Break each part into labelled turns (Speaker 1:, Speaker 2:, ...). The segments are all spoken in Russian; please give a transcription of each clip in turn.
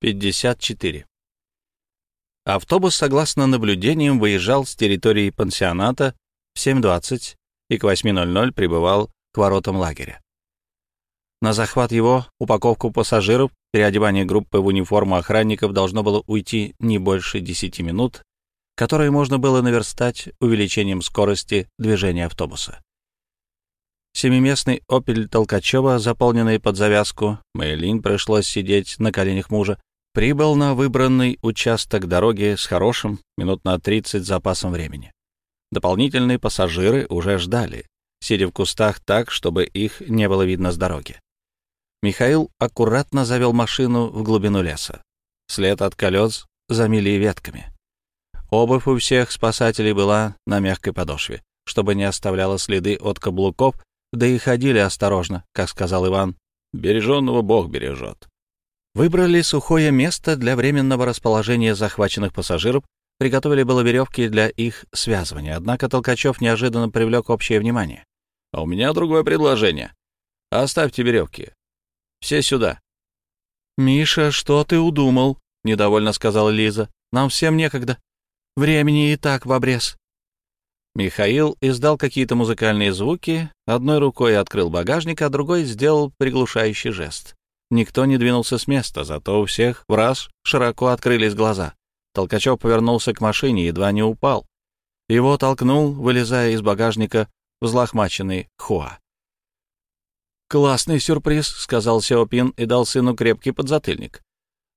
Speaker 1: 54. Автобус, согласно наблюдениям, выезжал с территории пансионата в 7.20 и к 8.00 прибывал к воротам лагеря. На захват его, упаковку пассажиров, переодевание группы в униформу охранников должно было уйти не больше 10 минут, которые можно было наверстать увеличением скорости движения автобуса. Семиместный «Опель» Толкачева, заполненный под завязку, Мэйлин пришлось сидеть на коленях мужа, прибыл на выбранный участок дороги с хорошим, минут на 30 запасом времени. Дополнительные пассажиры уже ждали, сидя в кустах так, чтобы их не было видно с дороги. Михаил аккуратно завел машину в глубину леса. След от колес замили ветками. Обувь у всех спасателей была на мягкой подошве, чтобы не оставляла следы от каблуков, да и ходили осторожно, как сказал Иван. «Береженного Бог бережет». Выбрали сухое место для временного расположения захваченных пассажиров, приготовили было веревки для их связывания, однако Толкачев неожиданно привлек общее внимание. «А у меня другое предложение. Оставьте веревки. Все сюда».
Speaker 2: «Миша, что ты удумал?» — недовольно сказала Лиза. «Нам всем некогда. Времени и так в обрез».
Speaker 1: Михаил издал какие-то музыкальные звуки, одной рукой открыл багажник, а другой сделал приглушающий жест. Никто не двинулся с места, зато у всех в раз широко открылись глаза. Толкачев повернулся к машине, едва не упал. Его толкнул, вылезая из багажника, взлохмаченный Хуа.
Speaker 2: «Классный сюрприз», — сказал Сеопин и дал сыну крепкий подзатыльник.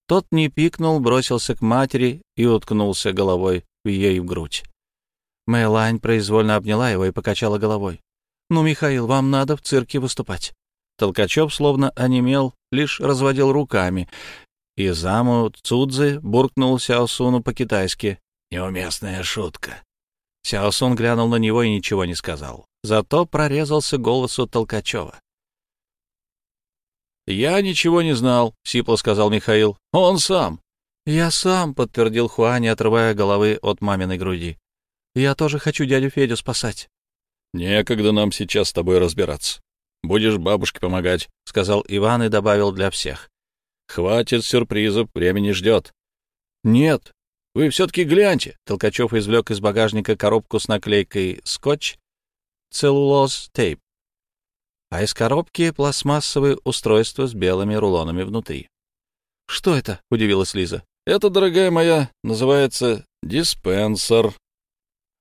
Speaker 2: Тот не пикнул, бросился к матери и уткнулся головой в ей в грудь. Мэлань произвольно обняла его и покачала головой. «Ну, Михаил, вам надо в цирке выступать».
Speaker 1: Толкачев словно онемел, лишь разводил руками. И заму Цудзы буркнул Сяосуну по-китайски. «Неуместная шутка». Сяосун глянул на него и ничего не сказал. Зато прорезался голосу Толкачева. «Я ничего не знал», — сипло сказал Михаил. «Он сам».
Speaker 2: «Я сам», — подтвердил Хуани, отрывая головы от маминой груди. «Я тоже хочу дядю Федю спасать».
Speaker 3: «Некогда нам сейчас с тобой разбираться. Будешь бабушке помогать», — сказал Иван и добавил для всех. «Хватит сюрпризов, время не ждет».
Speaker 1: «Нет, вы все-таки гляньте», — Толкачев извлек из багажника коробку с наклейкой «Скотч», «Целлулоз тейп», а из коробки пластмассовое устройство с белыми рулонами внутри.
Speaker 2: «Что это?» — удивилась Лиза.
Speaker 3: «Это, дорогая моя, называется диспенсер»,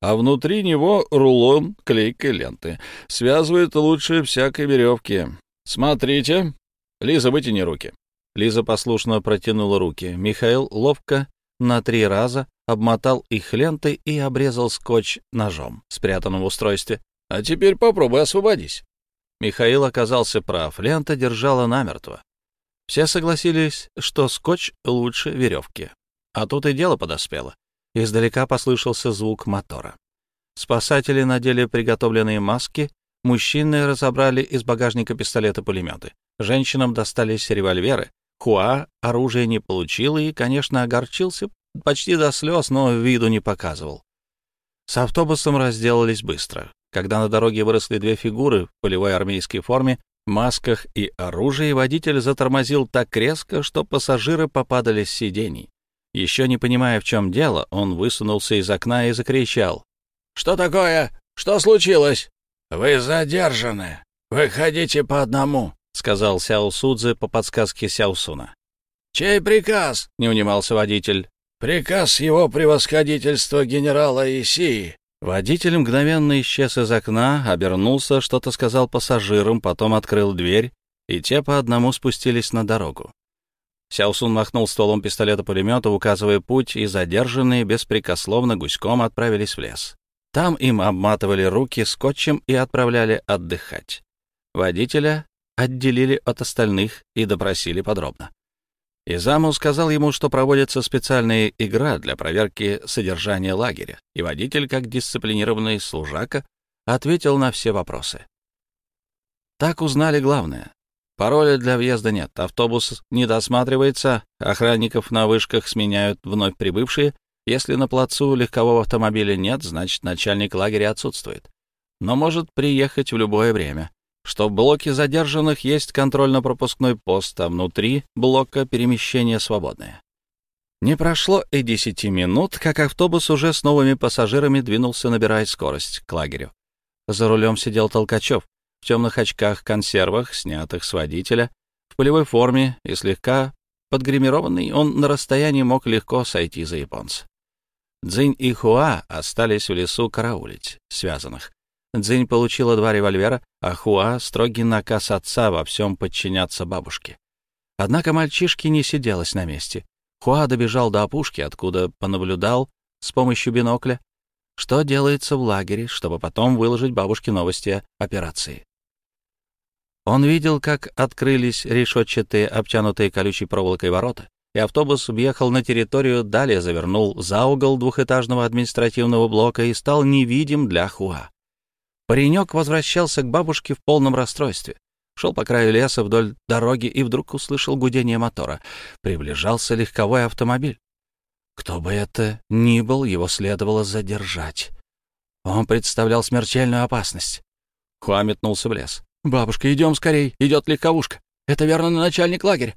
Speaker 3: а внутри него рулон клейкой ленты. Связывает лучше всякой веревки. Смотрите. Лиза, вытяни руки.
Speaker 1: Лиза послушно протянула руки. Михаил ловко на три раза обмотал их лентой и обрезал скотч ножом, спрятанным в устройстве.
Speaker 3: «А теперь попробуй освободись».
Speaker 1: Михаил оказался прав, лента держала намертво. Все согласились, что скотч лучше веревки. А тут и дело подоспело. Издалека послышался звук мотора. Спасатели надели приготовленные маски, мужчины разобрали из багажника пистолеты-пулеметы. Женщинам достались револьверы. Хуа оружие не получил и, конечно, огорчился почти до слез, но виду не показывал. С автобусом разделались быстро. Когда на дороге выросли две фигуры в полевой армейской форме, масках и оружии, водитель затормозил так резко, что пассажиры попадали с сидений. Еще не понимая, в чем дело, он высунулся из окна и закричал.
Speaker 4: «Что такое? Что случилось?» «Вы задержаны. Выходите по одному», — сказал Сяо Судзе по подсказке Сяосуна. «Чей приказ?» — не унимался водитель. «Приказ его превосходительства генерала Исии».
Speaker 1: Водитель мгновенно исчез из окна, обернулся, что-то сказал пассажирам, потом открыл дверь, и те по одному спустились на дорогу. Сяосун махнул стволом пистолета-пулемета, указывая путь, и задержанные беспрекословно гуськом отправились в лес. Там им обматывали руки скотчем и отправляли отдыхать. Водителя отделили от остальных и допросили подробно. Изаму сказал ему, что проводится специальная игра для проверки содержания лагеря, и водитель, как дисциплинированный служака, ответил на все вопросы. Так узнали главное. Пароля для въезда нет, автобус не досматривается, охранников на вышках сменяют вновь прибывшие. Если на плацу легкового автомобиля нет, значит, начальник лагеря отсутствует. Но может приехать в любое время. что в блоке задержанных есть контрольно-пропускной пост, а внутри блока перемещение свободное. Не прошло и десяти минут, как автобус уже с новыми пассажирами двинулся, набирая скорость, к лагерю. За рулем сидел Толкачев в темных очках-консервах, снятых с водителя, в полевой форме и слегка подгримированный, он на расстоянии мог легко сойти за японца. Дзинь и Хуа остались в лесу караулить, связанных. Дзинь получила два револьвера, а Хуа — строгий наказ отца во всем подчиняться бабушке. Однако мальчишке не сиделось на месте. Хуа добежал до опушки, откуда понаблюдал с помощью бинокля, что делается в лагере, чтобы потом выложить бабушке новости о операции. Он видел, как открылись решетчатые, обтянутые колючей проволокой ворота, и автобус въехал на территорию, далее завернул за угол двухэтажного административного блока и стал невидим для Хуа. Паренек возвращался к бабушке в полном расстройстве. Шел по краю леса вдоль дороги и вдруг услышал гудение мотора. Приближался легковой автомобиль. Кто бы это ни был, его следовало задержать. Он представлял смертельную опасность. Хуа метнулся в лес. «Бабушка, идем скорей, идет легковушка. Это верно начальник лагеря».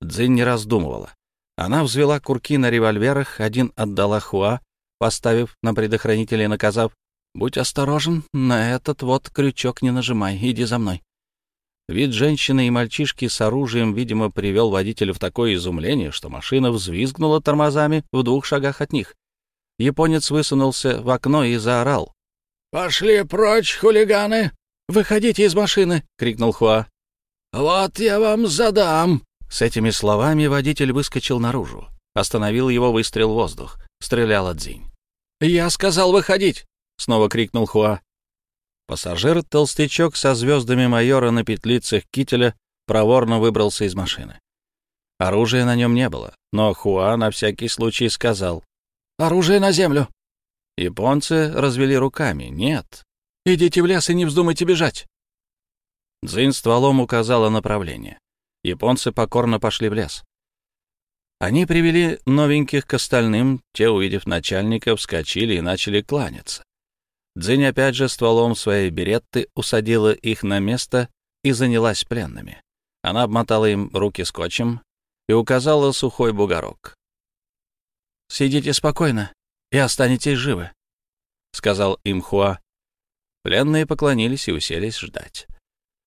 Speaker 1: Дзинь не раздумывала. Она взвела курки на револьверах, один отдала Хуа, поставив на предохранителе и наказав «Будь осторожен, на этот вот крючок не нажимай, иди за мной». Вид женщины и мальчишки с оружием, видимо, привел водителя в такое изумление, что машина взвизгнула тормозами в двух шагах от них. Японец высунулся в окно и заорал.
Speaker 4: «Пошли прочь, хулиганы!»
Speaker 1: «Выходите из машины!» — крикнул Хуа.
Speaker 4: «Вот я вам задам!»
Speaker 1: С этими словами водитель выскочил наружу. Остановил его выстрел в воздух. Стрелял Дзинь. «Я сказал выходить!» — снова крикнул Хуа. Пассажир-толстячок со звездами майора на петлицах кителя проворно выбрался из машины. Оружия на нем не было, но Хуа на всякий случай сказал «Оружие на землю!» Японцы развели руками «Нет, идите в лес и не вздумайте бежать!» Дзинь стволом указала направление. Японцы покорно пошли в лес. Они привели новеньких к остальным, те, увидев начальника, вскочили и начали кланяться. Дзинь опять же стволом своей беретты усадила их на место и занялась пленными. Она обмотала им руки скотчем и указала сухой бугорок. «Сидите спокойно и останетесь живы», — сказал им Хуа. Пленные поклонились и уселись ждать.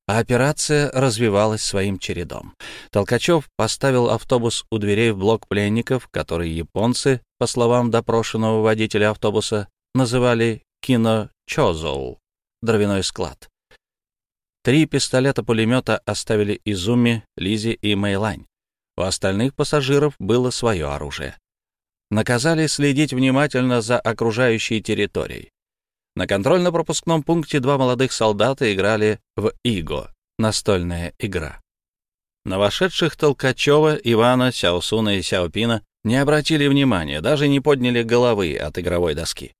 Speaker 1: А операция развивалась своим чередом. Толкачев поставил автобус у дверей в блок пленников, который японцы, по словам допрошенного водителя автобуса, называли Кино Чозоу, дровяной склад. Три пистолета-пулемета оставили Изуми, Лизи и Мэйлань. У остальных пассажиров было свое оружие. Наказали следить внимательно за окружающей территорией. На контрольно-пропускном пункте два молодых солдата играли в ИГО, настольная игра. На вошедших Толкачева, Ивана, Сяосуна и Сяопина не обратили внимания, даже не подняли головы от игровой доски.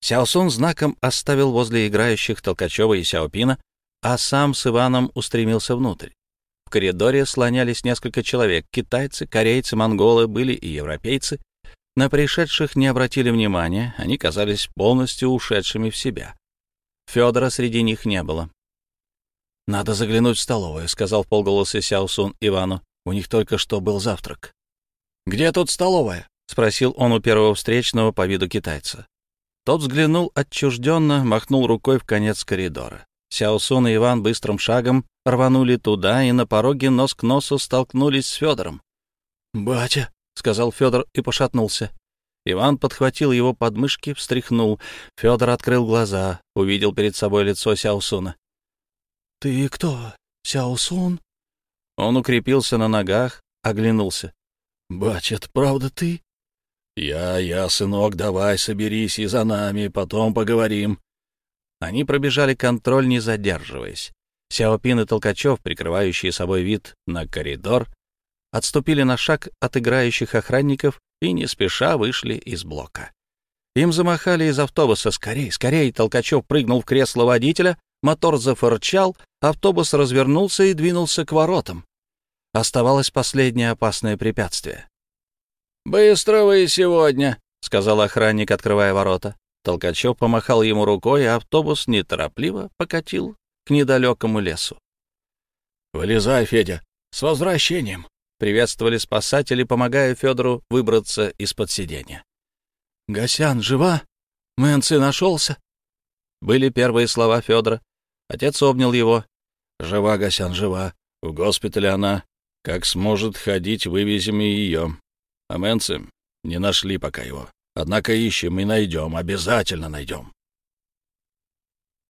Speaker 1: Сяосун знаком оставил возле играющих Толкачева и Сяопина, а сам с Иваном устремился внутрь. В коридоре слонялись несколько человек. Китайцы, корейцы, монголы, были и европейцы. На пришедших не обратили внимания, они казались полностью ушедшими в себя. Федора среди них не было. «Надо заглянуть в столовую», — сказал полголоса Сяосун Ивану. «У них только что был завтрак».
Speaker 4: «Где тут столовая?»
Speaker 1: — спросил он у первого встречного по виду китайца. Тот взглянул отчужденно, махнул рукой в конец коридора. Сяосун и Иван быстрым шагом рванули туда и на пороге нос к носу столкнулись с Федором.
Speaker 4: «Батя», —
Speaker 1: сказал Федор и пошатнулся. Иван подхватил его подмышки, встряхнул. Федор открыл глаза, увидел перед собой лицо Сяосуна.
Speaker 4: «Ты кто, Сяосун?»
Speaker 1: Он укрепился на ногах, оглянулся.
Speaker 4: «Батя, это правда ты?» «Я, я, сынок, давай соберись и за нами, потом поговорим».
Speaker 1: Они пробежали контроль, не задерживаясь. Сяопин и Толкачев, прикрывающие собой вид на коридор, отступили на шаг от играющих охранников и не спеша вышли из блока. Им замахали из автобуса «Скорей, скорей!» Толкачев прыгнул в кресло водителя, мотор зафырчал, автобус развернулся и двинулся к воротам. Оставалось последнее опасное препятствие.
Speaker 4: «Быстро вы сегодня», — сказал охранник, открывая ворота.
Speaker 1: Толкачев помахал ему рукой, и автобус неторопливо покатил
Speaker 2: к недалекому лесу.
Speaker 4: «Вылезай, Федя! С возвращением!» — приветствовали спасатели, помогая Федору выбраться из-под сиденья.
Speaker 2: «Гасян жива? Мэнци нашелся?» Были первые слова Федора. Отец обнял его.
Speaker 3: «Жива, Гасян, жива. В госпитале она. Как сможет ходить, вывезем и ее. А Мэнци не нашли пока его. Однако ищем и найдем, обязательно найдем».